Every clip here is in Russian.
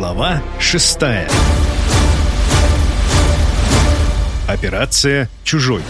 Глава шестая. Операция «Чужой».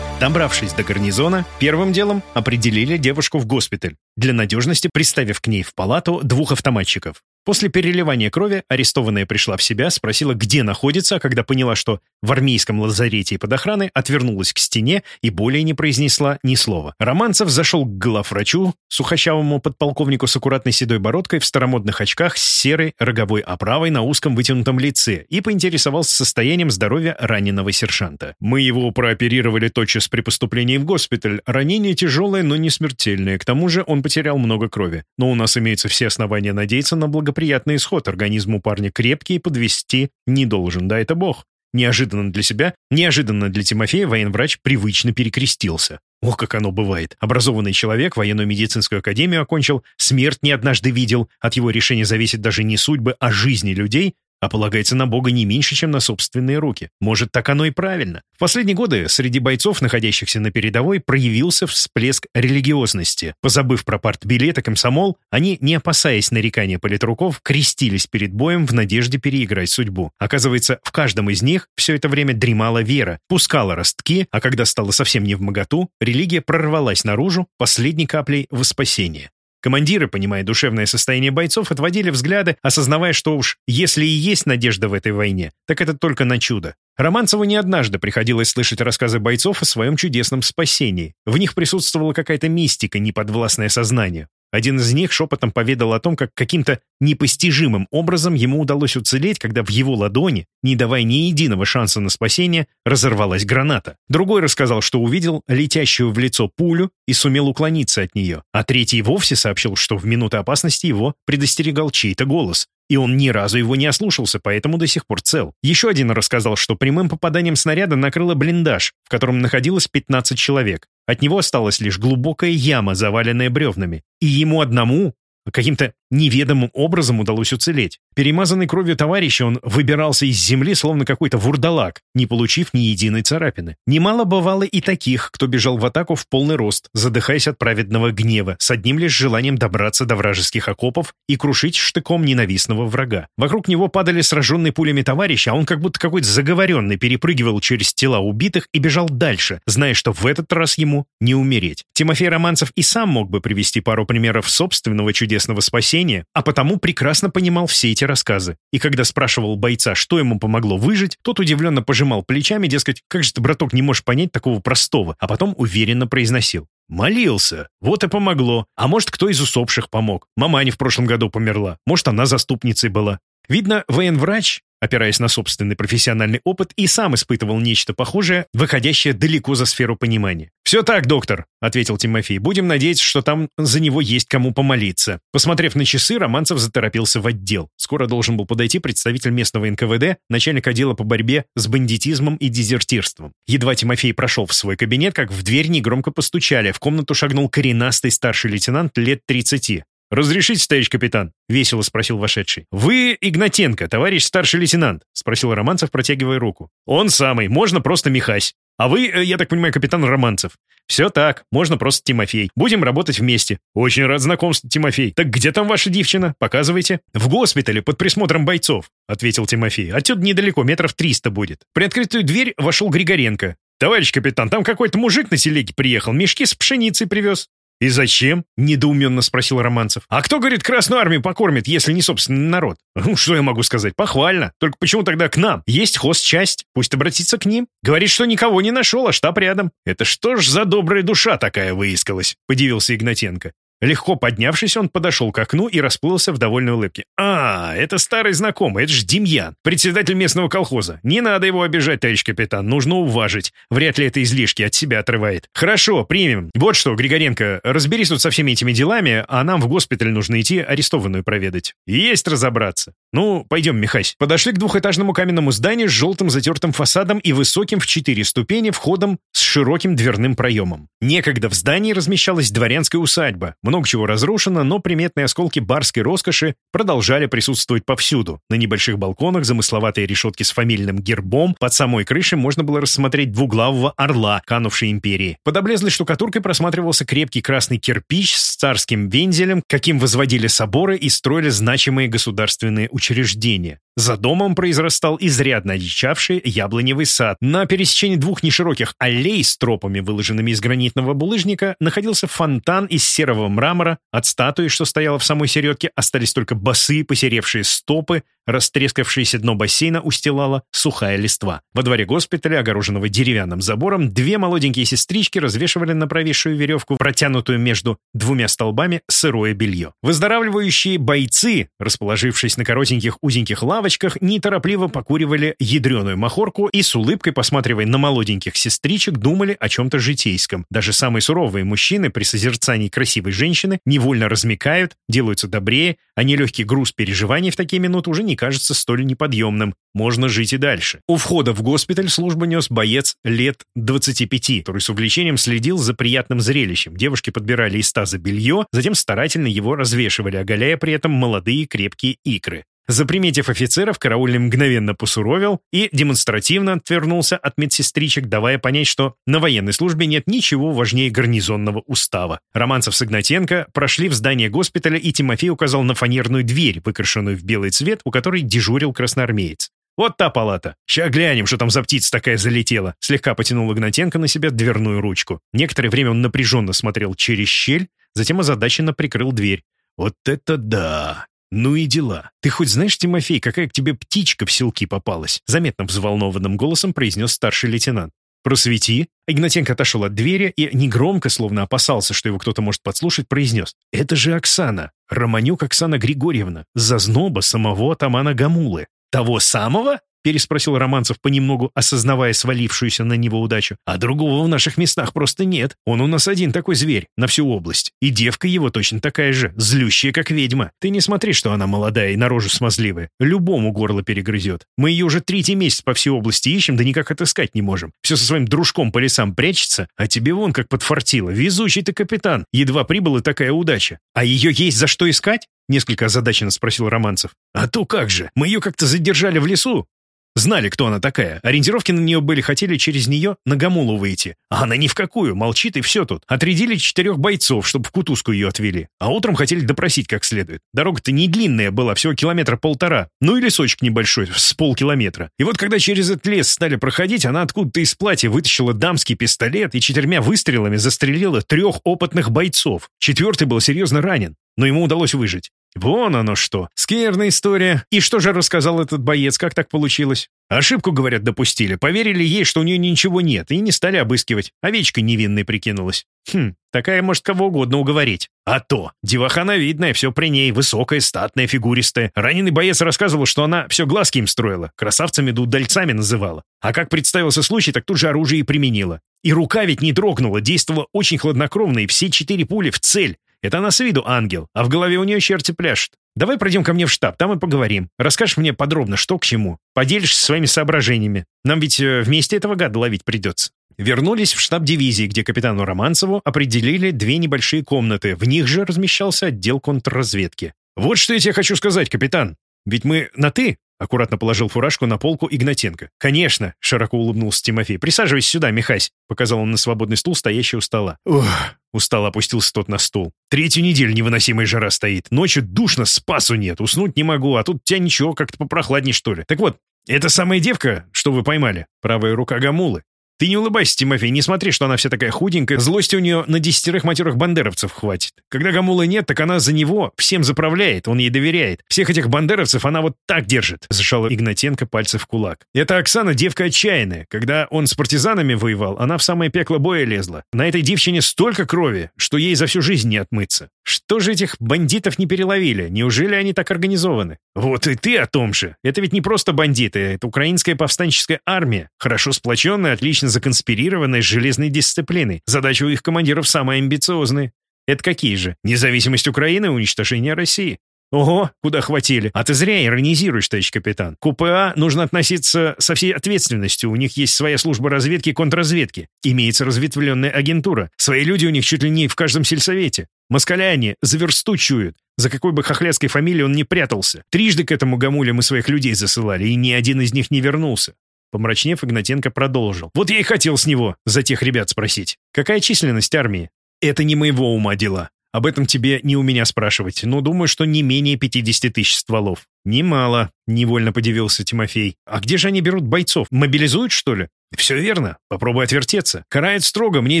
Добравшись до гарнизона, первым делом определили девушку в госпиталь, для надежности приставив к ней в палату двух автоматчиков. После переливания крови арестованная пришла в себя, спросила, где находится, а когда поняла, что в армейском лазарете и под охраной, отвернулась к стене и более не произнесла ни слова. Романцев зашел к главврачу, сухощавому подполковнику с аккуратной седой бородкой в старомодных очках с серой роговой оправой на узком вытянутом лице и поинтересовался состоянием здоровья раненого сержанта. «Мы его прооперировали тотчас при поступлении в госпиталь. Ранение тяжелое, но не смертельное. К тому же он потерял много крови. Но у нас имеются все основания надеяться на благополучие благоприятный исход. Организм у парня крепкий подвести не должен, да это бог. Неожиданно для себя, неожиданно для Тимофея военврач привычно перекрестился. О, как оно бывает. Образованный человек военную медицинскую академию окончил, смерть не однажды видел, от его решения зависит даже не судьбы, а жизни людей, а полагается на Бога не меньше, чем на собственные руки. Может, так оно и правильно. В последние годы среди бойцов, находящихся на передовой, проявился всплеск религиозности. Позабыв про партбилет и комсомол, они, не опасаясь нарекания политруков, крестились перед боем в надежде переиграть судьбу. Оказывается, в каждом из них все это время дремала вера, пускала ростки, а когда стало совсем не в моготу, религия прорвалась наружу последней каплей во спасение. Командиры, понимая душевное состояние бойцов, отводили взгляды, осознавая, что уж если и есть надежда в этой войне, так это только на чудо. Романцеву не однажды приходилось слышать рассказы бойцов о своем чудесном спасении. В них присутствовала какая-то мистика, неподвластное сознанию. Один из них шепотом поведал о том, как каким-то непостижимым образом ему удалось уцелеть, когда в его ладони, не давая ни единого шанса на спасение, разорвалась граната. Другой рассказал, что увидел летящую в лицо пулю и сумел уклониться от нее. А третий вовсе сообщил, что в минуты опасности его предостерегал чей-то голос и он ни разу его не ослушался, поэтому до сих пор цел. Еще один рассказал, что прямым попаданием снаряда накрыло блиндаж, в котором находилось 15 человек. От него осталась лишь глубокая яма, заваленная бревнами. И ему одному каким-то неведомым образом удалось уцелеть. Перемазанный кровью товарища он выбирался из земли, словно какой-то вурдалак, не получив ни единой царапины. Немало бывало и таких, кто бежал в атаку в полный рост, задыхаясь от праведного гнева, с одним лишь желанием добраться до вражеских окопов и крушить штыком ненавистного врага. Вокруг него падали сраженные пулями товарищи, а он как будто какой-то заговоренный перепрыгивал через тела убитых и бежал дальше, зная, что в этот раз ему не умереть. Тимофей Романцев и сам мог бы привести пару примеров собственного чудесного спасения, зрения, а потому прекрасно понимал все эти рассказы. И когда спрашивал бойца, что ему помогло выжить, тот удивленно пожимал плечами, дескать, как же ты, браток, не можешь понять такого простого, а потом уверенно произносил. Молился. Вот и помогло. А может, кто из усопших помог. Мама не в прошлом году померла. Может, она заступницей была. Видно, военврач опираясь на собственный профессиональный опыт, и сам испытывал нечто похожее, выходящее далеко за сферу понимания. «Все так, доктор», — ответил Тимофей. «Будем надеяться, что там за него есть кому помолиться». Посмотрев на часы, Романцев заторопился в отдел. Скоро должен был подойти представитель местного НКВД, начальник отдела по борьбе с бандитизмом и дезертирством. Едва Тимофей прошел в свой кабинет, как в дверь негромко постучали. В комнату шагнул коренастый старший лейтенант лет 30. «Разрешите, товарищ капитан?» — весело спросил вошедший. «Вы Игнатенко, товарищ старший лейтенант?» — спросил Романцев, протягивая руку. «Он самый, можно просто Михась. А вы, э, я так понимаю, капитан Романцев?» «Все так, можно просто Тимофей. Будем работать вместе. Очень рад знакомству, Тимофей. Так где там ваша девчина? Показывайте». «В госпитале, под присмотром бойцов», — ответил Тимофей. «Отсюда недалеко, метров триста будет». При открытую дверь вошел Григоренко. «Товарищ капитан, там какой-то мужик на телеге приехал, мешки с пшеницей привез». «И зачем?» — недоуменно спросил Романцев. «А кто, говорит, Красную Армию покормит, если не собственный народ?» «Ну, что я могу сказать? Похвально. Только почему тогда к нам? Есть хозчасть. Пусть обратится к ним. Говорит, что никого не нашел, а штаб рядом». «Это что ж за добрая душа такая выискалась?» — подивился Игнатенко. Легко поднявшись, он подошел к окну и расплылся в довольной улыбке. «А, это старый знакомый, это ж Демьян, председатель местного колхоза. Не надо его обижать, товарищ капитан, нужно уважить. Вряд ли это излишки от себя отрывает. Хорошо, примем. Вот что, Григоренко, разберись тут со всеми этими делами, а нам в госпиталь нужно идти арестованную проведать. Есть разобраться. Ну, пойдем, Михась». Подошли к двухэтажному каменному зданию с желтым затертым фасадом и высоким в четыре ступени входом с широким дверным проемом. Некогда в здании размещалась дворянская усадьба. Много чего разрушено, но приметные осколки барской роскоши продолжали присутствовать повсюду. На небольших балконах замысловатые решетки с фамильным гербом, под самой крышей можно было рассмотреть двуглавого орла, канувшей империи. Под облезлой штукатуркой просматривался крепкий красный кирпич с царским вензелем, каким возводили соборы и строили значимые государственные учреждения. За домом произрастал изрядно одичавший яблоневый сад. На пересечении двух нешироких аллей с тропами, выложенными из гранитного булыжника, находился фонтан из серого мрамора. От статуи, что стояла в самой середке, остались только босые посеревшие стопы, Растрескавшееся дно бассейна устилала сухая листва. Во дворе госпиталя, огороженного деревянным забором, две молоденькие сестрички развешивали на провисшую веревку, протянутую между двумя столбами, сырое белье. Выздоравливающие бойцы, расположившись на коротеньких узеньких лавочках, неторопливо покуривали ядреную махорку и с улыбкой, посматривая на молоденьких сестричек, думали о чем-то житейском. Даже самые суровые мужчины при созерцании красивой женщины невольно размекают, делаются добрее, а нелегкий груз переживаний в такие минуты уже не не кажется столь неподъемным. Можно жить и дальше. У входа в госпиталь службу нес боец лет 25, который с увлечением следил за приятным зрелищем. Девушки подбирали из таза белье, затем старательно его развешивали, оголяя при этом молодые крепкие икры. Заприметив офицеров, караульный мгновенно посуровил и демонстративно отвернулся от медсестричек, давая понять, что на военной службе нет ничего важнее гарнизонного устава. Романцев с Игнатенко прошли в здание госпиталя, и Тимофей указал на фанерную дверь, выкрашенную в белый цвет, у которой дежурил красноармеец. «Вот та палата. Ща глянем, что там за птица такая залетела». Слегка потянул Игнатенко на себя дверную ручку. Некоторое время он напряженно смотрел через щель, затем озадаченно прикрыл дверь. «Вот это да! «Ну и дела. Ты хоть знаешь, Тимофей, какая к тебе птичка в селки попалась?» Заметно взволнованным голосом произнес старший лейтенант. «Просвети». Игнатенко отошел от двери и негромко, словно опасался, что его кто-то может подслушать, произнес. «Это же Оксана. Романюк Оксана Григорьевна. Зазноба самого атамана Гамулы». «Того самого?» Переспросил Романцев, понемногу осознавая свалившуюся на него удачу. «А другого в наших местах просто нет. Он у нас один такой зверь на всю область. И девка его точно такая же, злющая, как ведьма. Ты не смотри, что она молодая и на рожу смазливая. Любому горло перегрызет. Мы ее уже третий месяц по всей области ищем, да никак отыскать не можем. Все со своим дружком по лесам прячется, а тебе вон как подфартило. Везучий ты капитан. Едва прибыла такая удача. А ее есть за что искать?» Несколько озадаченно спросил Романцев. «А то как же! Мы ее как-то задержали в лесу. Знали, кто она такая. Ориентировки на нее были, хотели через нее на Гамулу выйти. А она ни в какую, молчит и все тут. Отрядили четырех бойцов, чтобы в кутузку ее отвели. А утром хотели допросить как следует. Дорога-то не длинная была, всего километра полтора. Ну и лесочек небольшой, с полкилометра. И вот когда через этот лес стали проходить, она откуда-то из платья вытащила дамский пистолет и четырьмя выстрелами застрелила трех опытных бойцов. Четвертый был серьезно ранен, но ему удалось выжить. Вон оно что. Скверная история. И что же рассказал этот боец, как так получилось? Ошибку, говорят, допустили. Поверили ей, что у нее ничего нет, и не стали обыскивать. Овечка невинной прикинулась. Хм, такая может кого угодно уговорить. А то, девахана видная, все при ней, высокая, статная, фигуристая. Раненый боец рассказывал, что она все глазки им строила, красавцами да удальцами называла. А как представился случай, так тут же оружие и применила. И рука ведь не дрогнула, действовала очень хладнокровно, и все четыре пули в цель. Это она с виду ангел, а в голове у нее черти пляшут. Давай пройдем ко мне в штаб, там и поговорим. Расскажешь мне подробно, что к чему. Поделишься своими соображениями. Нам ведь э, вместе этого гада ловить придется». Вернулись в штаб дивизии, где капитану Романцеву определили две небольшие комнаты. В них же размещался отдел контрразведки. «Вот что я тебе хочу сказать, капитан. Ведь мы на «ты», Аккуратно положил фуражку на полку Игнатенко. «Конечно!» — широко улыбнулся Тимофей. «Присаживайся сюда, Михась!» — показал он на свободный стул, стоящий у стола. «Ух!» — устало опустился тот на стул. «Третью неделю невыносимая жара стоит. Ночью душно, спасу нет. Уснуть не могу, а тут тебя ничего, как-то попрохладней, что ли. Так вот, это самая девка, что вы поймали? Правая рука Гамулы. Ты не улыбайся, Тимофей, не смотри, что она вся такая худенькая. Злости у нее на десятерых матерых бандеровцев хватит. Когда Гамулы нет, так она за него всем заправляет, он ей доверяет. Всех этих бандеровцев она вот так держит, зашала Игнатенко пальцы в кулак. Эта Оксана девка отчаянная. Когда он с партизанами воевал, она в самое пекло боя лезла. На этой девчине столько крови, что ей за всю жизнь не отмыться. Что же этих бандитов не переловили? Неужели они так организованы? Вот и ты о том же. Это ведь не просто бандиты, это украинская повстанческая армия. Хорошо сплоченная, отлично законспирированной с железной дисциплиной. Задача у их командиров самая амбициозная. Это какие же? Независимость Украины и уничтожение России. Ого, куда хватили. А ты зря иронизируешь, товарищ капитан. К УПА нужно относиться со всей ответственностью. У них есть своя служба разведки и контрразведки. Имеется разветвленная агентура. Свои люди у них чуть ли не в каждом сельсовете. Москаляне за. За какой бы хохлядской фамилией он не прятался. Трижды к этому гамуле мы своих людей засылали, и ни один из них не вернулся. Помрачнев, Игнатенко продолжил. «Вот я и хотел с него за тех ребят спросить. Какая численность армии?» «Это не моего ума дела. Об этом тебе не у меня спрашивать, но думаю, что не менее 50 тысяч стволов». «Немало», — невольно подивился Тимофей. «А где же они берут бойцов? Мобилизуют, что ли?» «Все верно. Попробуй отвертеться. Карает строго. Мне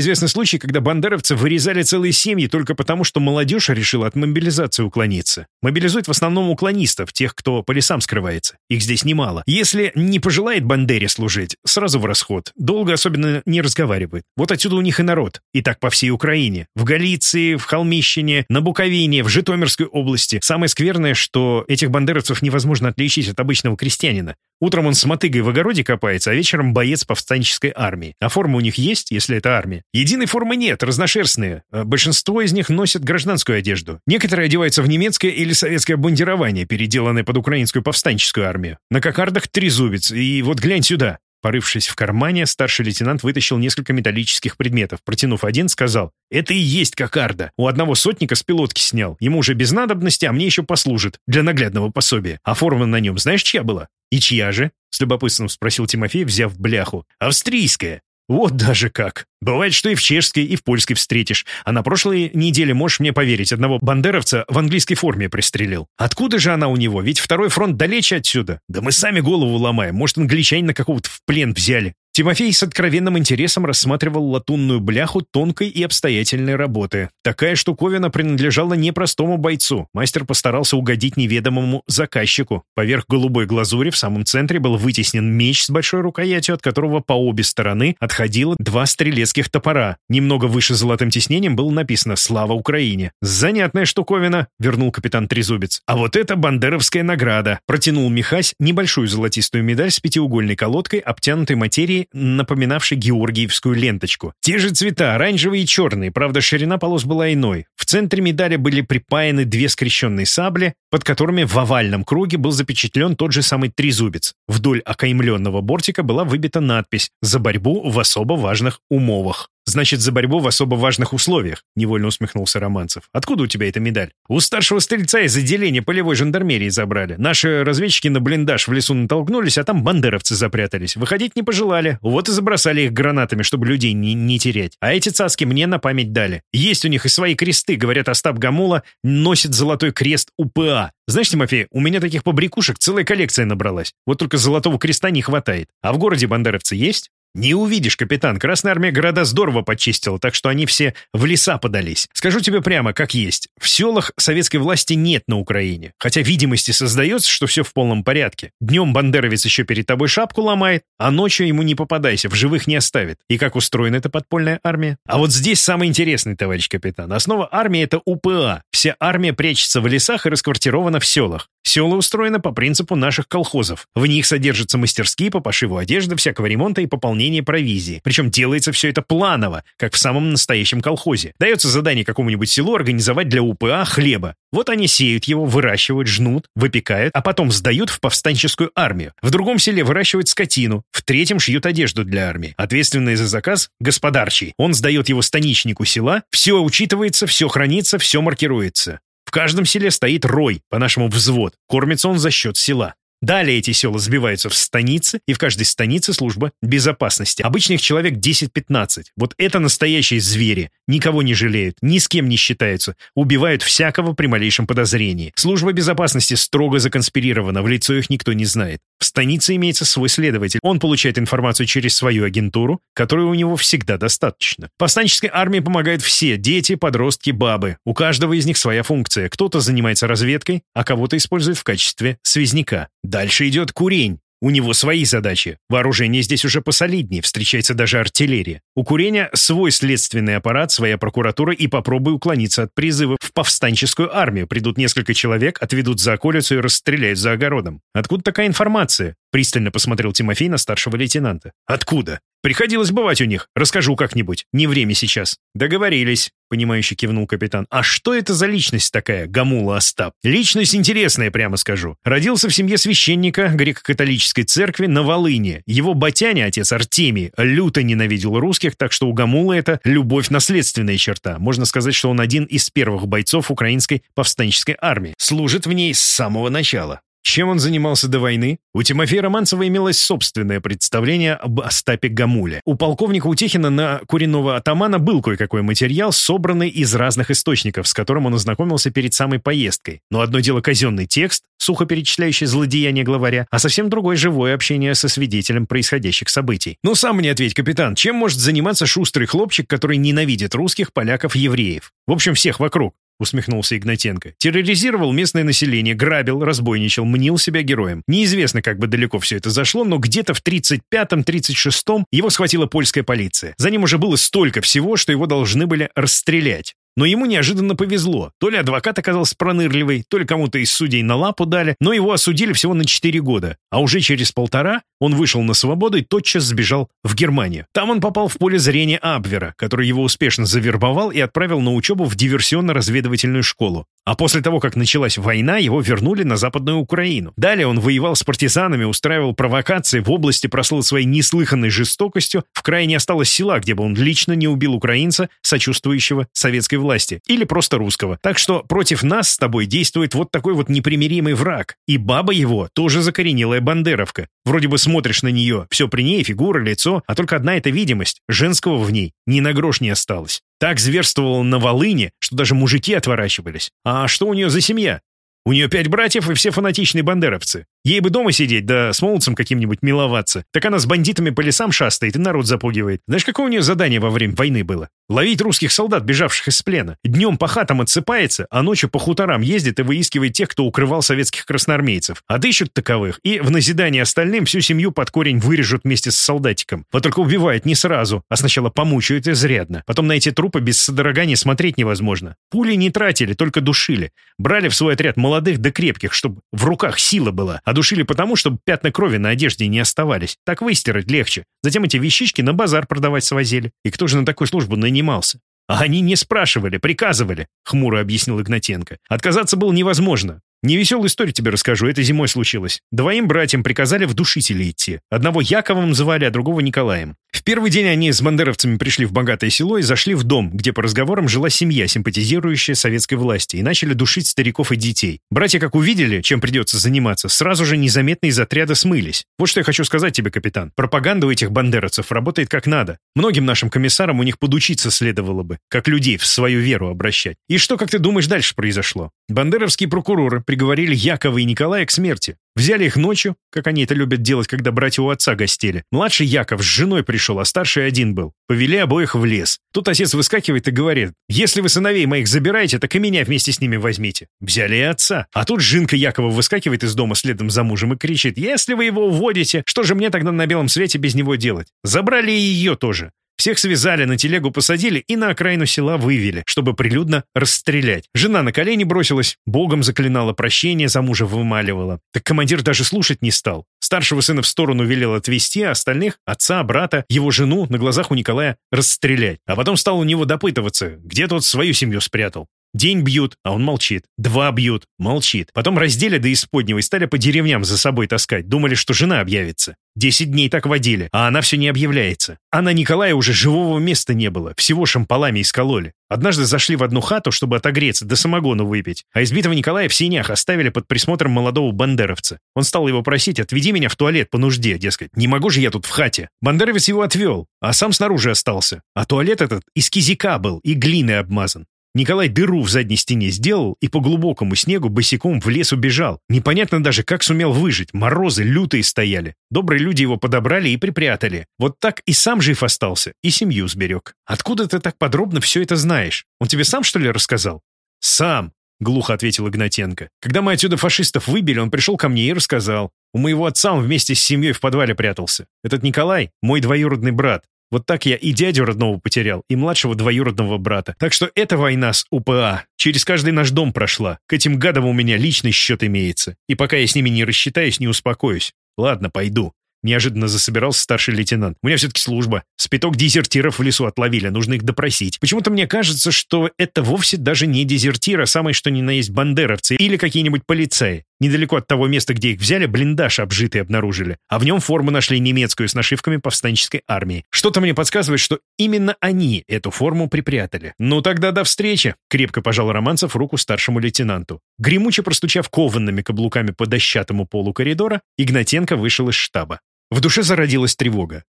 известны случаи, когда бандеровцы вырезали целые семьи только потому, что молодежь решила от мобилизации уклониться. Мобилизуют в основном уклонистов, тех, кто по лесам скрывается. Их здесь немало. Если не пожелает бандере служить, сразу в расход. Долго особенно не разговаривает. Вот отсюда у них и народ. И так по всей Украине. В Галиции, в Холмищине, на Буковине, в Житомирской области. Самое скверное, что этих бандеровцев невозможно отличить от обычного крестьянина. Утром он с мотыгой в огороде копается, а вечером боец повстанческой армии. А форма у них есть, если это армия? Единой формы нет, разношерстные. А большинство из них носят гражданскую одежду. Некоторые одеваются в немецкое или советское бандирование, переделанное под украинскую повстанческую армию. На кокардах трезубец, и вот глянь сюда. Порывшись в кармане, старший лейтенант вытащил несколько металлических предметов. Протянув один, сказал, «Это и есть кокарда. У одного сотника с пилотки снял. Ему уже без надобности, а мне еще послужит. Для наглядного пособия. А форма на нем знаешь, чья была?» «И чья же?» — с любопытством спросил Тимофей, взяв бляху. «Австрийская. Вот даже как. Бывает, что и в чешской, и в польской встретишь. А на прошлой неделе, можешь мне поверить, одного бандеровца в английской форме пристрелил. Откуда же она у него? Ведь второй фронт далече отсюда. Да мы сами голову ломаем. Может, англичанина какого-то в плен взяли. Тимофей с откровенным интересом рассматривал латунную бляху тонкой и обстоятельной работы. Такая штуковина принадлежала непростому бойцу. Мастер постарался угодить неведомому заказчику. Поверх голубой глазури в самом центре был вытеснен меч с большой рукоятью, от которого по обе стороны отходило два стрелецких топора. Немного выше золотым тиснением было написано «Слава Украине». «Занятная штуковина», — вернул капитан Трезубец. «А вот это бандеровская награда», — протянул Михась небольшую золотистую медаль с пятиугольной колодкой, обтянутой материей напоминавший георгиевскую ленточку. Те же цвета, оранжевый и черный, правда, ширина полос была иной. В центре медали были припаяны две скрещенные сабли, под которыми в овальном круге был запечатлен тот же самый трезубец. Вдоль окаймленного бортика была выбита надпись «За борьбу в особо важных умовах». «Значит, за борьбу в особо важных условиях», — невольно усмехнулся Романцев. «Откуда у тебя эта медаль?» «У старшего стрельца из отделения полевой жандармерии забрали. Наши разведчики на блиндаж в лесу натолкнулись, а там бандеровцы запрятались. Выходить не пожелали. Вот и забросали их гранатами, чтобы людей не, не терять. А эти цаски мне на память дали. Есть у них и свои кресты, говорят, Остап Гамула носит золотой крест УПА. Знаешь, Тимофей, у меня таких побрякушек целая коллекция набралась. Вот только золотого креста не хватает. А в городе бандеровцы есть?» «Не увидишь, капитан. Красная армия города здорово почистила, так что они все в леса подались. Скажу тебе прямо, как есть. В селах советской власти нет на Украине. Хотя видимости создается, что все в полном порядке. Днем бандеровец еще перед тобой шапку ломает, а ночью ему не попадайся, в живых не оставит. И как устроена эта подпольная армия? А вот здесь самый интересный, товарищ капитан. Основа армии — это УПА. Вся армия прячется в лесах и расквартирована в селах. Села устроены по принципу наших колхозов. В них содержатся мастерские по пошиву одежды, всякого ремонта и пополнения провизии. Причем делается все это планово, как в самом настоящем колхозе. Дается задание какому-нибудь селу организовать для УПА хлеба. Вот они сеют его, выращивают, жнут, выпекают, а потом сдают в повстанческую армию. В другом селе выращивают скотину, в третьем шьют одежду для армии. Ответственный за заказ – господарчий. Он сдает его станичнику села, все учитывается, все хранится, все маркируется. Каждом селе стоит рой, по-нашему взвод. Кормится он за счет села. Далее эти села сбиваются в станицы, и в каждой станице служба безопасности. Обычных человек 10-15. Вот это настоящие звери. Никого не жалеют, ни с кем не считаются. Убивают всякого при малейшем подозрении. Служба безопасности строго законспирирована, в лицо их никто не знает. В станице имеется свой следователь. Он получает информацию через свою агентуру, которой у него всегда достаточно. Повстанческой армии помогают все – дети, подростки, бабы. У каждого из них своя функция. Кто-то занимается разведкой, а кого-то использует в качестве связняка. Дальше идет курень. У него свои задачи. Вооружение здесь уже посолиднее, встречается даже артиллерия. У Куреня свой следственный аппарат, своя прокуратура и попробуй уклониться от призыва в повстанческую армию. Придут несколько человек, отведут за околицу и расстреляют за огородом. Откуда такая информация? Пристально посмотрел Тимофей на старшего лейтенанта. Откуда? Приходилось бывать у них. Расскажу как-нибудь. Не время сейчас. Договорились, понимающе кивнул капитан. А что это за личность такая, Гамула Остап? Личность интересная, прямо скажу. Родился в семье священника греко-католической церкви на Волыне. Его батяня, отец Артемий, люто ненавидел русских, так что у Гамула это любовь наследственная черта. Можно сказать, что он один из первых бойцов украинской повстанческой армии. Служит в ней с самого начала. Чем он занимался до войны? У Тимофея Романцева имелось собственное представление об Остапе Гамуле. У полковника Утехина на куриного атамана был кое-какой материал, собранный из разных источников, с которым он ознакомился перед самой поездкой. Но одно дело казенный текст, сухо перечисляющий злодеяния главаря, а совсем другое живое общение со свидетелем происходящих событий. Ну сам мне ответь, капитан, чем может заниматься шустрый хлопчик, который ненавидит русских, поляков, евреев? В общем, всех вокруг усмехнулся Игнатенко. Терроризировал местное население, грабил, разбойничал, мнил себя героем. Неизвестно, как бы далеко все это зашло, но где-то в 35-36 его схватила польская полиция. За ним уже было столько всего, что его должны были расстрелять. Но ему неожиданно повезло. То ли адвокат оказался пронырливый, то ли кому-то из судей на лапу дали, но его осудили всего на 4 года. А уже через полтора он вышел на свободу и тотчас сбежал в Германию. Там он попал в поле зрения Абвера, который его успешно завербовал и отправил на учебу в диверсионно-разведывательную школу. А после того, как началась война, его вернули на Западную Украину. Далее он воевал с партизанами, устраивал провокации, в области прослыл своей неслыханной жестокостью, в крае не осталось села, где бы он лично не убил украинца, сочувствующего советской власти, или просто русского. Так что против нас с тобой действует вот такой вот непримиримый враг. И баба его тоже закоренелая бандеровка. Вроде бы смотришь на нее, все при ней, фигура, лицо, а только одна эта видимость, женского в ней ни на грош не осталось. Так зверствовала на Волыне, что даже мужики отворачивались. А что у нее за семья? У нее пять братьев и все фанатичные бандеровцы. Ей бы дома сидеть, да с молодцем каким-нибудь миловаться. Так она с бандитами по лесам шастает и народ запугивает. Знаешь, какое у нее задание во время войны было? Ловить русских солдат, бежавших из плена. Днем по хатам отсыпается, а ночью по хуторам ездит и выискивает тех, кто укрывал советских красноармейцев. Отыщут таковых и в назидание остальным всю семью под корень вырежут вместе с солдатиком. Вот только убивают не сразу, а сначала помучают изрядно. Потом на эти трупы без содрогания смотреть невозможно. Пули не тратили, только душили. Брали в свой отряд молодых да крепких, чтобы в руках сила была. А душили потому, чтобы пятна крови на одежде не оставались. Так выстирать легче. Затем эти вещички на базар продавать свозили. И кто же на такую службу нанимался? А они не спрашивали, приказывали, хмуро объяснил Игнатенко. Отказаться было невозможно. Невеселую историю тебе расскажу, это зимой случилось. Двоим братьям приказали в душители идти. Одного Яковом звали, а другого Николаем. В первый день они с бандеровцами пришли в богатое село и зашли в дом, где по разговорам жила семья, симпатизирующая советской власти, и начали душить стариков и детей. Братья, как увидели, чем придется заниматься, сразу же незаметно из отряда смылись. Вот что я хочу сказать тебе, капитан. Пропаганда у этих бандеровцев работает как надо. Многим нашим комиссарам у них подучиться следовало бы, как людей в свою веру обращать. И что, как ты думаешь, дальше произошло? Бандеровские прокуроры приговорили Якова и Николая к смерти. Взяли их ночью, как они это любят делать, когда братья у отца гостили. Младший Яков с женой пришел, а старший один был. Повели обоих в лес. Тут отец выскакивает и говорит, «Если вы сыновей моих забираете, так и меня вместе с ними возьмите». Взяли и отца. А тут Жинка Якова выскакивает из дома следом за мужем и кричит, «Если вы его уводите, что же мне тогда на белом свете без него делать?» Забрали и ее тоже. Всех связали, на телегу посадили и на окраину села вывели, чтобы прилюдно расстрелять. Жена на колени бросилась, богом заклинала прощение, за мужа вымаливала. Так командир даже слушать не стал. Старшего сына в сторону велел отвезти, а остальных, отца, брата, его жену, на глазах у Николая расстрелять. А потом стал у него допытываться, где тот свою семью спрятал. День бьют, а он молчит. Два бьют, молчит. Потом раздели до исподнего и стали по деревням за собой таскать. Думали, что жена объявится. Десять дней так водили, а она все не объявляется. А на Николая уже живого места не было. Всего шампалами искололи. Однажды зашли в одну хату, чтобы отогреться, да самогону выпить. А избитого Николая в синях оставили под присмотром молодого бандеровца. Он стал его просить, отведи меня в туалет по нужде, дескать. Не могу же я тут в хате. Бандеровец его отвел, а сам снаружи остался. А туалет этот из кизика был и глиной обмазан. Николай дыру в задней стене сделал и по глубокому снегу босиком в лес убежал. Непонятно даже, как сумел выжить. Морозы лютые стояли. Добрые люди его подобрали и припрятали. Вот так и сам жив остался, и семью сберег. Откуда ты так подробно все это знаешь? Он тебе сам, что ли, рассказал? Сам, глухо ответил Игнатенко. Когда мы отсюда фашистов выбили, он пришел ко мне и рассказал. У моего отца он вместе с семьей в подвале прятался. Этот Николай — мой двоюродный брат. Вот так я и дядю родного потерял, и младшего двоюродного брата. Так что эта война с УПА через каждый наш дом прошла. К этим гадам у меня личный счет имеется. И пока я с ними не рассчитаюсь, не успокоюсь. Ладно, пойду. Неожиданно засобирался старший лейтенант. «У меня все-таки служба. Спиток дезертиров в лесу отловили, нужно их допросить. Почему-то мне кажется, что это вовсе даже не дезертиры, а самые что ни на есть бандеровцы или какие-нибудь полицаи. Недалеко от того места, где их взяли, блиндаж обжитый обнаружили. А в нем форму нашли немецкую с нашивками повстанческой армии. Что-то мне подсказывает, что именно они эту форму припрятали. «Ну тогда до встречи!» — крепко пожал Романцев руку старшему лейтенанту. Гремуче простучав кованными каблуками по дощатому полу коридора, Игнатенко вышел из штаба. В душе зародилась тревога.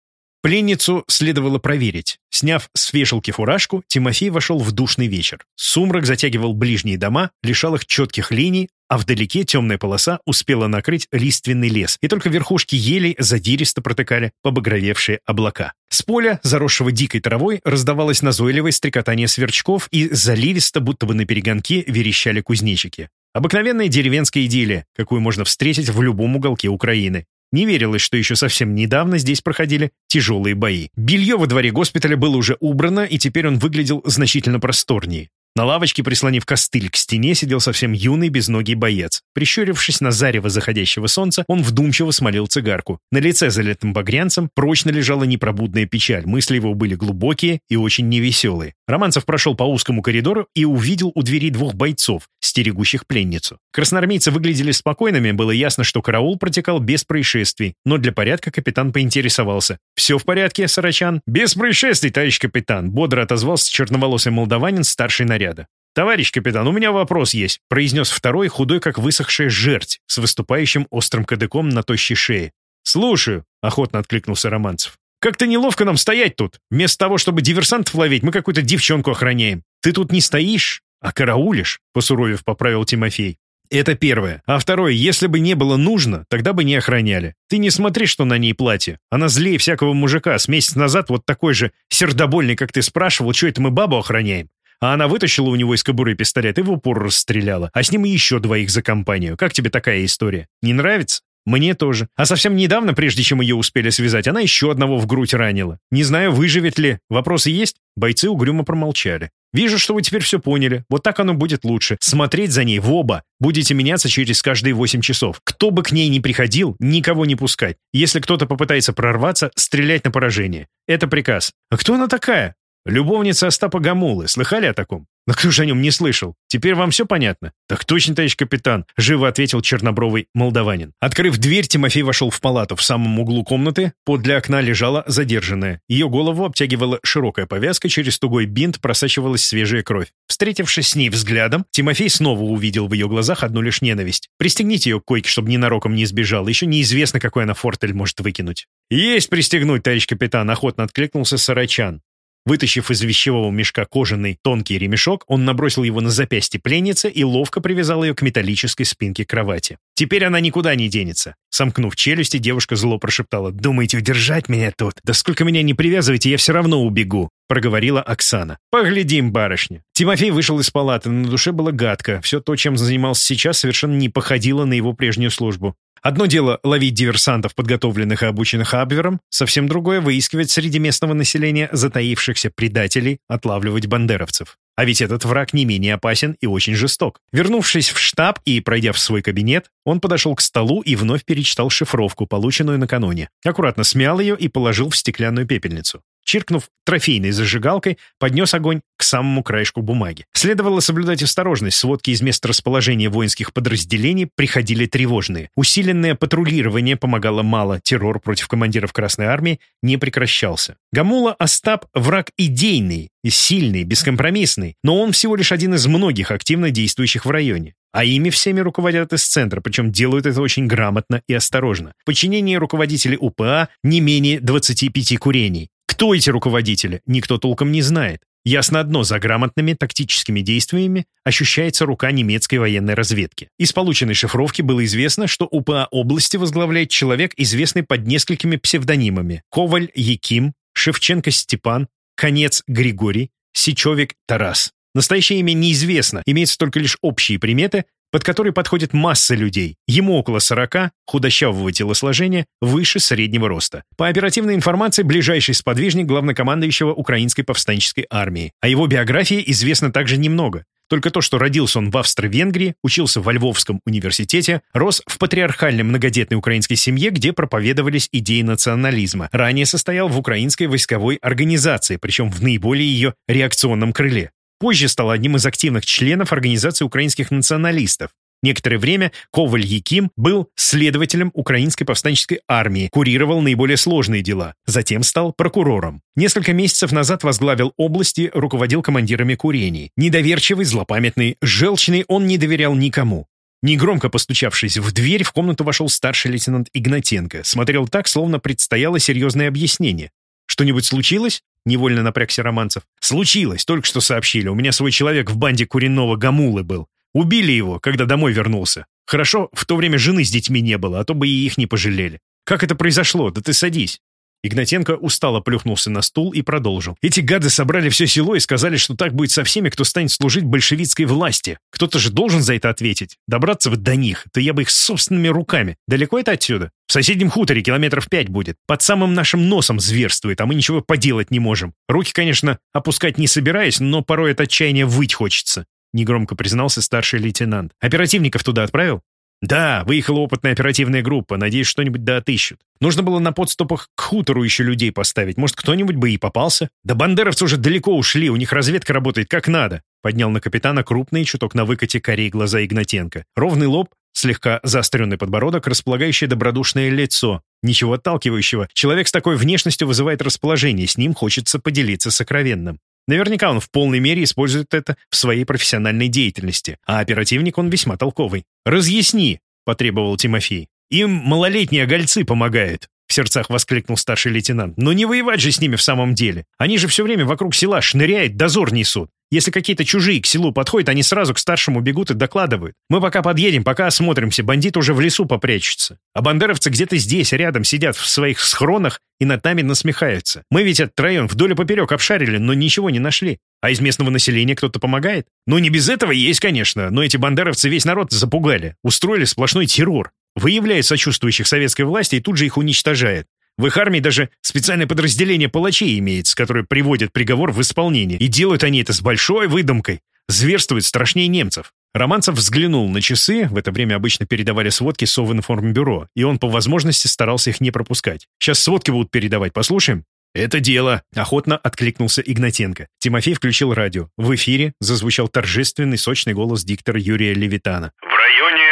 Пленницу следовало проверить. Сняв с вешалки фуражку, Тимофей вошел в душный вечер. Сумрак затягивал ближние дома, лишал их четких линий, а вдалеке темная полоса успела накрыть лиственный лес, и только верхушки елей задиристо протыкали побагровевшие облака. С поля, заросшего дикой травой, раздавалось назойливое стрекотание сверчков, и заливисто, будто бы на перегонке, верещали кузнечики. Обыкновенная деревенская идиллия, какую можно встретить в любом уголке Украины. Не верилось, что еще совсем недавно здесь проходили тяжелые бои. Белье во дворе госпиталя было уже убрано, и теперь он выглядел значительно просторнее. На лавочке, прислонив костыль к стене, сидел совсем юный безногий боец. Прищурившись на зарево заходящего солнца, он вдумчиво смолил цигарку. На лице, залитым багрянцем, прочно лежала непробудная печаль. Мысли его были глубокие и очень невеселые. Романцев прошел по узкому коридору и увидел у двери двух бойцов, стерегущих пленницу. Красноармейцы выглядели спокойными, было ясно, что караул протекал без происшествий, но для порядка капитан поинтересовался. «Все в порядке, Сарачан?» «Без происшествий, товарищ капитан», — бодро отозвался черноволосый молдаванин, старший наряда. «Товарищ капитан, у меня вопрос есть», — произнес второй, худой, как высохшая жерть, с выступающим острым кадыком на тощей шее. «Слушаю», — охотно откликнулся Романцев. «Как-то неловко нам стоять тут. Вместо того, чтобы диверсантов ловить, мы какую-то девчонку охраняем. Ты тут не стоишь, а караулишь», — посуровев поправил Тимофей. Это первое. А второе, если бы не было нужно, тогда бы не охраняли. Ты не смотри, что на ней платье. Она злее всякого мужика. С месяц назад вот такой же сердобольный, как ты спрашивал, что это мы бабу охраняем. А она вытащила у него из кобуры пистолет и в упор расстреляла. А с ним еще двоих за компанию. Как тебе такая история? Не нравится? Мне тоже. А совсем недавно, прежде чем ее успели связать, она еще одного в грудь ранила. Не знаю, выживет ли. Вопросы есть? Бойцы угрюмо промолчали. Вижу, что вы теперь все поняли. Вот так оно будет лучше. Смотреть за ней в оба. Будете меняться через каждые 8 часов. Кто бы к ней ни приходил, никого не пускать. Если кто-то попытается прорваться, стрелять на поражение. Это приказ. А кто она такая? Любовница Остапа Гамулы. Слыхали о таком? Но кто же о нем не слышал? Теперь вам все понятно? Так точно, товарищ капитан, живо ответил чернобровый молдаванин. Открыв дверь, Тимофей вошел в палату. В самом углу комнаты подле окна лежала задержанная. Ее голову обтягивала широкая повязка, через тугой бинт просачивалась свежая кровь. Встретившись с ней взглядом, Тимофей снова увидел в ее глазах одну лишь ненависть. Пристегните ее к койке, чтобы ненароком не сбежала. Еще неизвестно, какой она фортель может выкинуть. «Есть пристегнуть, товарищ капитан!» — охотно откликнулся Сарачан. Вытащив из вещевого мешка кожаный тонкий ремешок, он набросил его на запястье пленницы и ловко привязал ее к металлической спинке кровати. «Теперь она никуда не денется». Сомкнув челюсти, девушка зло прошептала. «Думаете удержать меня тут? Да сколько меня не привязывайте, я все равно убегу», — проговорила Оксана. «Поглядим, барышня». Тимофей вышел из палаты, на душе было гадко. Все то, чем занимался сейчас, совершенно не походило на его прежнюю службу. Одно дело ловить диверсантов, подготовленных и обученных Абвером, совсем другое — выискивать среди местного населения затаившихся предателей, отлавливать бандеровцев. А ведь этот враг не менее опасен и очень жесток. Вернувшись в штаб и пройдя в свой кабинет, он подошел к столу и вновь перечитал шифровку, полученную накануне. Аккуратно смял ее и положил в стеклянную пепельницу. Чиркнув трофейной зажигалкой, поднес огонь к самому краешку бумаги. Следовало соблюдать осторожность. Сводки из мест расположения воинских подразделений приходили тревожные. Усиленное патрулирование помогало мало. Террор против командиров Красной Армии не прекращался. Гамула Остап – враг идейный, сильный, бескомпромиссный, но он всего лишь один из многих активно действующих в районе. А ими всеми руководят из центра, причем делают это очень грамотно и осторожно. В подчинении руководителей УПА не менее 25 курений. Кто эти руководители, никто толком не знает. Ясно одно, за грамотными тактическими действиями ощущается рука немецкой военной разведки. Из полученной шифровки было известно, что УПА области возглавляет человек, известный под несколькими псевдонимами. Коваль Яким, Шевченко Степан, Конец Григорий, Сичевик Тарас. Настоящее имя неизвестно, имеются только лишь общие приметы, под который подходит масса людей. Ему около 40, худощавого телосложения, выше среднего роста. По оперативной информации, ближайший сподвижник главнокомандующего Украинской повстанческой армии. О его биографии известно также немного. Только то, что родился он в Австро-Венгрии, учился во Львовском университете, рос в патриархальной многодетной украинской семье, где проповедовались идеи национализма. Ранее состоял в украинской войсковой организации, причем в наиболее ее реакционном крыле. Позже стал одним из активных членов Организации украинских националистов. Некоторое время Коваль Яким был следователем Украинской повстанческой армии, курировал наиболее сложные дела. Затем стал прокурором. Несколько месяцев назад возглавил области, руководил командирами курений. Недоверчивый, злопамятный, желчный, он не доверял никому. Негромко постучавшись в дверь, в комнату вошел старший лейтенант Игнатенко. Смотрел так, словно предстояло серьезное объяснение. «Что-нибудь случилось?» — невольно напрягся Романцев. «Случилось, только что сообщили. У меня свой человек в банде куриного Гамулы был. Убили его, когда домой вернулся. Хорошо, в то время жены с детьми не было, а то бы и их не пожалели. Как это произошло? Да ты садись. Игнатенко устало плюхнулся на стул и продолжил. Эти гады собрали все село и сказали, что так будет со всеми, кто станет служить большевистской власти. Кто-то же должен за это ответить. Добраться вот до них, то я бы их собственными руками. Далеко это отсюда? В соседнем хуторе километров пять будет. Под самым нашим носом зверствует, а мы ничего поделать не можем. Руки, конечно, опускать не собираюсь, но порой от отчаяния выть хочется. — негромко признался старший лейтенант. «Оперативников туда отправил?» «Да, выехала опытная оперативная группа. Надеюсь, что-нибудь да отыщут. Нужно было на подступах к хутору еще людей поставить. Может, кто-нибудь бы и попался? Да бандеровцы уже далеко ушли, у них разведка работает как надо». Поднял на капитана крупный, чуток на выкате корей глаза Игнатенко. Ровный лоб, слегка заостренный подбородок, располагающее добродушное лицо. Ничего отталкивающего. Человек с такой внешностью вызывает расположение, с ним хочется поделиться сокровенным. Наверняка он в полной мере использует это в своей профессиональной деятельности, а оперативник он весьма толковый. «Разъясни», — потребовал Тимофей. «Им малолетние гольцы помогают», — в сердцах воскликнул старший лейтенант. «Но не воевать же с ними в самом деле. Они же все время вокруг села шныряют, дозор несут. Если какие-то чужие к селу подходят, они сразу к старшему бегут и докладывают. Мы пока подъедем, пока осмотримся, бандит уже в лесу попрячется. А бандеровцы где-то здесь, рядом, сидят в своих схронах и над нами насмехаются. Мы ведь этот район вдоль и поперек обшарили, но ничего не нашли. А из местного населения кто-то помогает? Ну, не без этого есть, конечно, но эти бандеровцы весь народ запугали. Устроили сплошной террор. Выявляет сочувствующих советской власти и тут же их уничтожает. В их армии даже специальное подразделение палачей имеется, которое приводит приговор в исполнение. И делают они это с большой выдумкой. Зверствуют страшнее немцев. Романцев взглянул на часы, в это время обычно передавали сводки Совинформбюро, и он по возможности старался их не пропускать. «Сейчас сводки будут передавать, послушаем?» «Это дело!» — охотно откликнулся Игнатенко. Тимофей включил радио. В эфире зазвучал торжественный сочный голос диктора Юрия Левитана. «В районе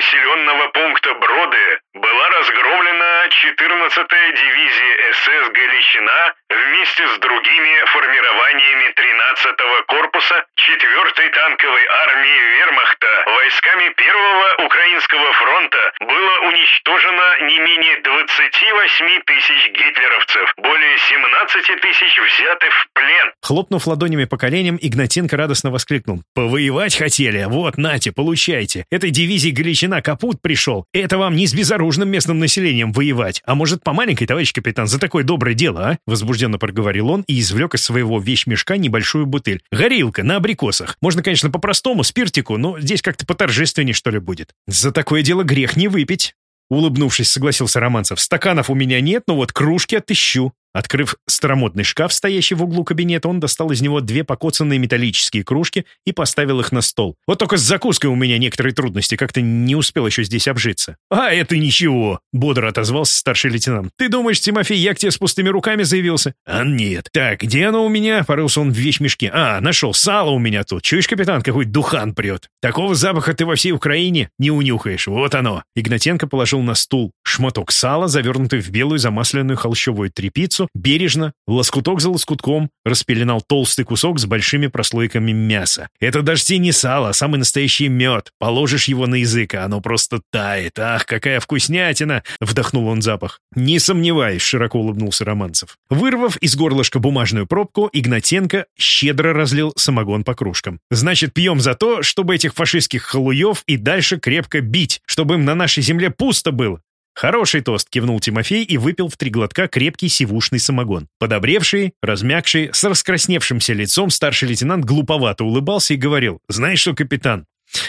населенного пункта Броды была разгромлена 14-я дивизия СС «Галичина» вместе с другими формированиями 13-го корпуса 4-й танковой армии вермахта войсками Первого Украинского фронта было уничтожено не менее 28 тысяч гитлеровцев, более 17 тысяч взяты в плен. Хлопнув ладонями по коленям, Игнатенко радостно воскликнул. «Повоевать хотели? Вот, нате, получайте. Этой дивизии Галичина капут пришел. Это вам не с безоружным местным населением воевать. А может, по маленькой, товарищ капитан, за такое доброе дело, а?» Возбужденно проговорил он и извлек из своего вещмешка небольшую бутыль. «Горилка на абрикосах. Можно, конечно, по-простому, спиртику, но здесь как-то поторжественнее, что ли, будет. За такое дело грех не выпить». Улыбнувшись, согласился Романцев. «Стаканов у меня нет, но вот кружки отыщу». Открыв старомодный шкаф, стоящий в углу кабинета, он достал из него две покоцанные металлические кружки и поставил их на стол. «Вот только с закуской у меня некоторые трудности, как-то не успел еще здесь обжиться». «А, это ничего!» — бодро отозвался старший лейтенант. «Ты думаешь, Тимофей, я к тебе с пустыми руками заявился?» «А нет. Так, где оно у меня?» — порылся он в вещмешке. «А, нашел. Сало у меня тут. Чуешь, капитан, какой духан прет? Такого запаха ты во всей Украине не унюхаешь. Вот оно!» Игнатенко положил на стул шматок сала, завернутый в белую замасленную холщовую тряпицу, массу, бережно, лоскуток за лоскутком, распеленал толстый кусок с большими прослойками мяса. Это даже не сало, а самый настоящий мед. Положишь его на язык, а оно просто тает. Ах, какая вкуснятина! Вдохнул он запах. Не сомневаюсь, широко улыбнулся Романцев. Вырвав из горлышка бумажную пробку, Игнатенко щедро разлил самогон по кружкам. Значит, пьем за то, чтобы этих фашистских халуев и дальше крепко бить, чтобы им на нашей земле пусто было. «Хороший тост», — кивнул Тимофей и выпил в три глотка крепкий сивушный самогон. Подобревший, размягший, с раскрасневшимся лицом старший лейтенант глуповато улыбался и говорил, «Знаешь что, капитан,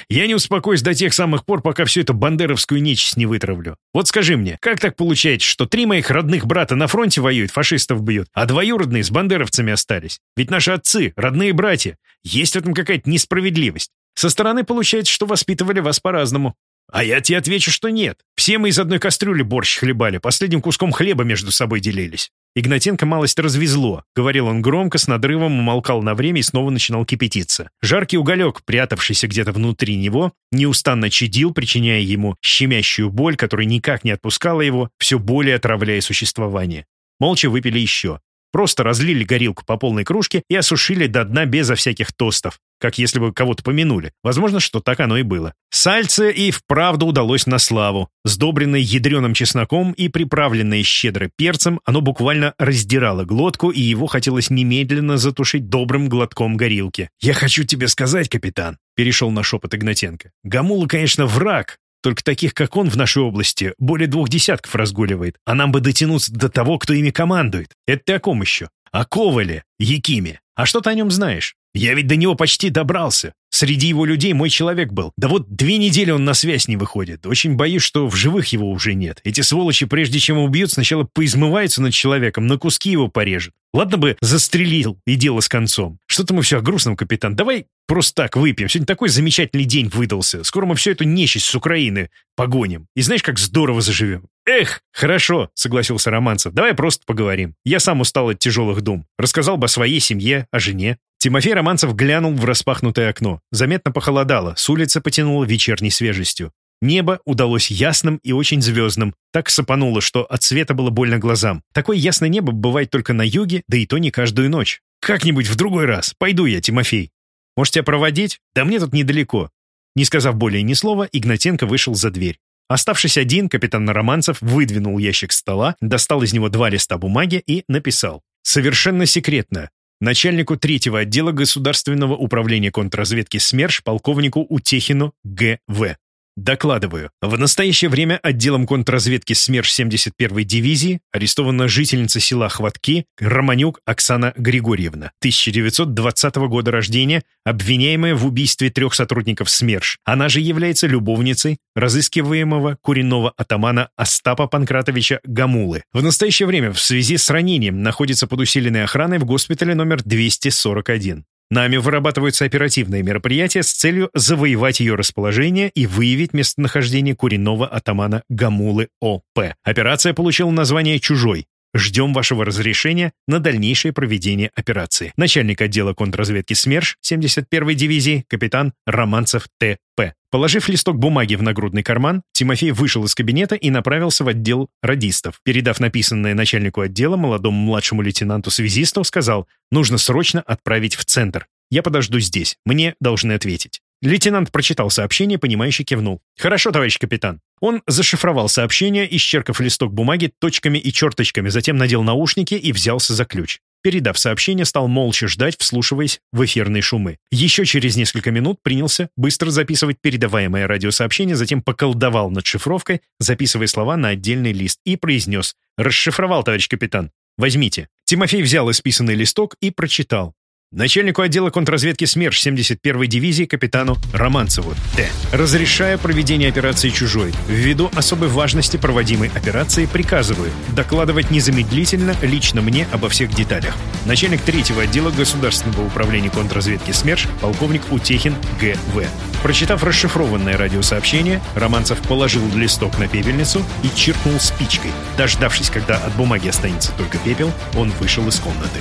Я не успокоюсь до тех самых пор, пока всю эту бандеровскую нечисть не вытравлю. Вот скажи мне, как так получается, что три моих родных брата на фронте воюют, фашистов бьют, а двоюродные с бандеровцами остались? Ведь наши отцы, родные братья. Есть в этом какая-то несправедливость. Со стороны получается, что воспитывали вас по-разному. А я тебе отвечу, что нет. Все мы из одной кастрюли борщ хлебали, последним куском хлеба между собой делились. Игнатенко малость развезло. Говорил он громко, с надрывом, умолкал на время и снова начинал кипятиться. Жаркий уголек, прятавшийся где-то внутри него, неустанно чадил, причиняя ему щемящую боль, которая никак не отпускала его, все более отравляя существование. Молча выпили еще. Просто разлили горилку по полной кружке и осушили до дна безо всяких тостов, как если бы кого-то помянули. Возможно, что так оно и было. Сальце и вправду удалось на славу. Сдобренное ядреным чесноком и приправленное щедро перцем, оно буквально раздирало глотку, и его хотелось немедленно затушить добрым глотком горилки. «Я хочу тебе сказать, капитан», — перешел на шепот Игнатенко. «Гамула, конечно, враг, только таких, как он в нашей области, более двух десятков разгуливает. А нам бы дотянуться до того, кто ими командует. Это ты о ком еще? О Ковале, Якиме. А что ты о нем знаешь? Я ведь до него почти добрался. Среди его людей мой человек был. Да вот две недели он на связь не выходит. Очень боюсь, что в живых его уже нет. Эти сволочи, прежде чем убьют, сначала поизмываются над человеком, на куски его порежут. Ладно бы застрелил, и дело с концом. Что-то мы все о грустном, капитан. Давай просто так выпьем. Сегодня такой замечательный день выдался. Скоро мы всю эту нечисть с Украины погоним. И знаешь, как здорово заживем. Эх, хорошо, согласился Романцев. Давай просто поговорим. Я сам устал от тяжелых дум. Рассказал бы о своей семье, о жене. Тимофей Романцев глянул в распахнутое окно. Заметно похолодало, с улицы потянуло вечерней свежестью. Небо удалось ясным и очень звездным. Так сапануло, что от света было больно глазам. Такое ясное небо бывает только на юге, да и то не каждую ночь. Как-нибудь в другой раз. Пойду я, Тимофей. Может, тебя проводить? Да мне тут недалеко. Не сказав более ни слова, Игнатенко вышел за дверь. Оставшись один, капитан Романцев выдвинул ящик стола, достал из него два листа бумаги и написал. «Совершенно секретно. Начальнику третьего отдела Государственного управления контрразведки СМЕРШ полковнику Утехину Г.В. Докладываю. В настоящее время отделом контрразведки СМЕРШ 71-й дивизии арестована жительница села Хватки Романюк Оксана Григорьевна, 1920 года рождения, обвиняемая в убийстве трех сотрудников СМЕРШ. Она же является любовницей разыскиваемого куренного атамана Остапа Панкратовича Гамулы. В настоящее время в связи с ранением находится под усиленной охраной в госпитале номер 241. Нами вырабатываются оперативные мероприятия с целью завоевать ее расположение и выявить местонахождение куренного атамана Гамулы О.П. Операция получила название «Чужой». Ждем вашего разрешения на дальнейшее проведение операции. Начальник отдела контрразведки СМЕРШ 71-й дивизии, капитан Романцев Т.П. Положив листок бумаги в нагрудный карман, Тимофей вышел из кабинета и направился в отдел радистов. Передав написанное начальнику отдела, молодому младшему лейтенанту-связисту, сказал, нужно срочно отправить в центр. Я подожду здесь, мне должны ответить. Лейтенант прочитал сообщение, понимающе кивнул. «Хорошо, товарищ капитан». Он зашифровал сообщение, исчеркав листок бумаги точками и черточками, затем надел наушники и взялся за ключ. Передав сообщение, стал молча ждать, вслушиваясь в эфирные шумы. Еще через несколько минут принялся быстро записывать передаваемое радиосообщение, затем поколдовал над шифровкой, записывая слова на отдельный лист, и произнес «Расшифровал, товарищ капитан. Возьмите». Тимофей взял исписанный листок и прочитал начальнику отдела контрразведки СМЕРШ 71-й дивизии капитану Романцеву Т. Разрешая проведение операции «Чужой». Ввиду особой важности проводимой операции приказываю докладывать незамедлительно лично мне обо всех деталях. Начальник третьего отдела Государственного управления контрразведки СМЕРШ полковник Утехин Г.В. Прочитав расшифрованное радиосообщение, Романцев положил листок на пепельницу и чиркнул спичкой. Дождавшись, когда от бумаги останется только пепел, он вышел из комнаты.